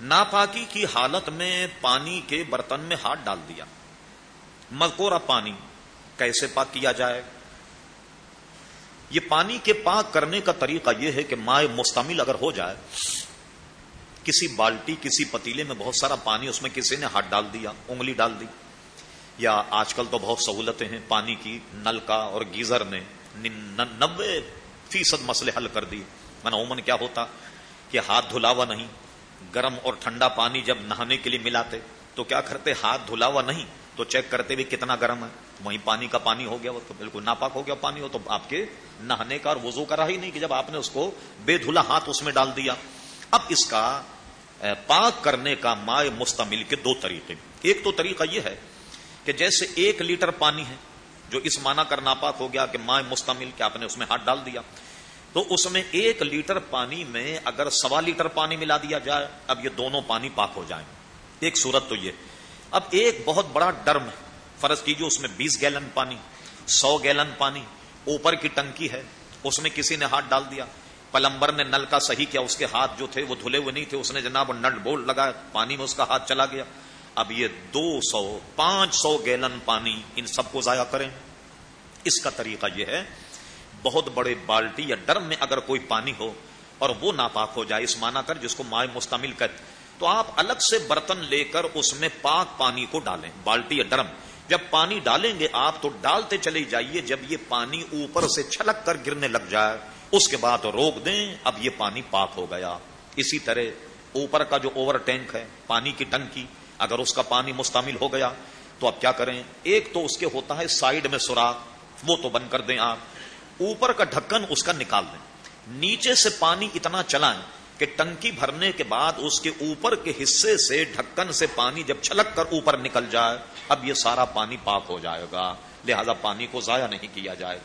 ناپاکی کی حالت میں پانی کے برتن میں ہاتھ ڈال دیا۔ مذکورہ پانی، کیسے پاک کیا جائے؟ یہ پانی کے پاک کرنے کا طریقہ یہ ہے کہ مائع مستمل اگر ہو جائے، کسی بالٹی، کسی پتیلے میں بہت سارا پانی اس میں کسی نے ہاتھ ڈال دیا، انگلی ڈال دی۔ یا آج کل تو بہت سہولتیں ہیں، پانی کی نل کا اور گیزر نے نبے فیصد مسئلے حل کر دی من عموماً کیا ہوتا؟ کہ ہاتھ دھلاوا نہیں گرم اور ٹھنڈا پانی جب نہانے کے لیے ملاتے، تو کیا کرتے؟ ہاتھ دھلاوا نہیں، تو چیک کرتے بھی کتنا گرم ہے۔ وہیں پانی کا پانی ہو گیا، وہ تو بالکل ناپاک ہو گیا پانی ہو تو آپ کے نہانے کا اور وضو کا رہا ہی نہیں کہ جب آپ نے اس کو بے دھلا ہاتھ اس میں ڈال دیا۔ اب اس کا پاک کرنے کا مائع مستمل کے دو طریقے ایک تو طریقہ یہ ہے کہ جیسے ایک لیٹر پانی ہے، جو اس معنی کر ناپاک ہو گیا کہ مائع مستمل کہ آپ نے اس میں ہاتھ ڈال دیا تو اس میں ایک لیٹر پانی میں اگر سوا لیٹر پانی ملا دیا جائے، اب یہ دونوں پانی پاک ہو جائیں ایک صورت تو یہ۔ اب ایک بہت بڑا ڈرم فرض کیجیے اس میں بیس گیلن پانی، سو گیلن پانی اوپر کی ٹنکی ہے، اس میں کسی نے ہاتھ ڈال دیا۔ پلمبر نے نل کا صحیح کیا، اس کے ہاتھ جو تھے وہ دھلے ہوئے نہیں تھے، اس نے جناب نٹ بولٹ لگا، پانی میں اس کا ہاتھ چلا گیا۔ اب یہ دو سو، پانچ سو گیلن پانی ان سب کو ضائع کریں۔ اس کا طریقہ یہ ہے بہت بڑے بالٹی یا ڈرم میں اگر کوئی پانی ہو اور وہ ناپاک ہو جائے اس مانا کر جس کو مائع مستمل کر تو آپ الگ سے برتن لے کر اس میں پاک پانی کو ڈالیں، بالٹی یا ڈرم۔ جب پانی ڈالیں گے آپ تو ڈالتے چلے جائیے جب یہ پانی اوپر سے چھلک کر گرنے لگ جائے۔ اس کے بعد روک دیں، اب یہ پانی پاک ہو گیا۔ اسی طرح اوپر کا جو اوور ٹینک ہے، پانی کی ٹنکی، اگر اس کا پانی مستعمل ہو گیا تو اب کیا کریں؟ ایک تو اس کے ہوتا ہے سائڈ میں سوراخ، وہ تو بند کر دیں آپ۔ اوپر کا ڈھکن اس کا نکال دیں۔ نیچے سے پانی اتنا چلائیں کہ ٹنکی بھرنے کے بعد اس کے اوپر کے حصے سے ڈھکن سے پانی جب چھلک کر اوپر نکل جائے، اب یہ سارا پانی پاک ہو جائے گا۔ لہذا پانی کو ضائع نہیں کیا جائے۔